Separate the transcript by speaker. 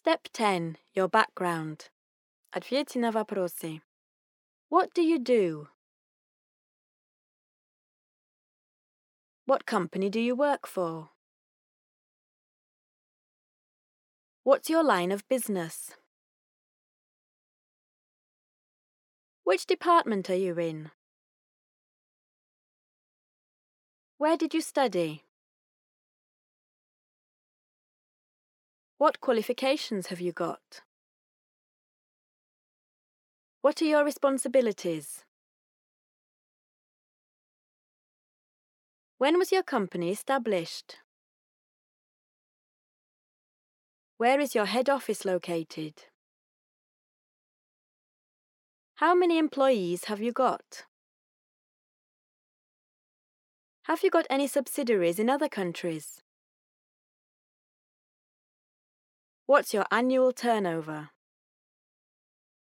Speaker 1: Step 10. Your background. Ответьте на вопросы. What do you do? What company do you work for? What's your line of business? Which department are you in? Where did you study? What qualifications have you got? What are your responsibilities? When was your company established? Where is your head office located? How many employees have you got? Have you got any subsidiaries in other countries? What's your annual turnover?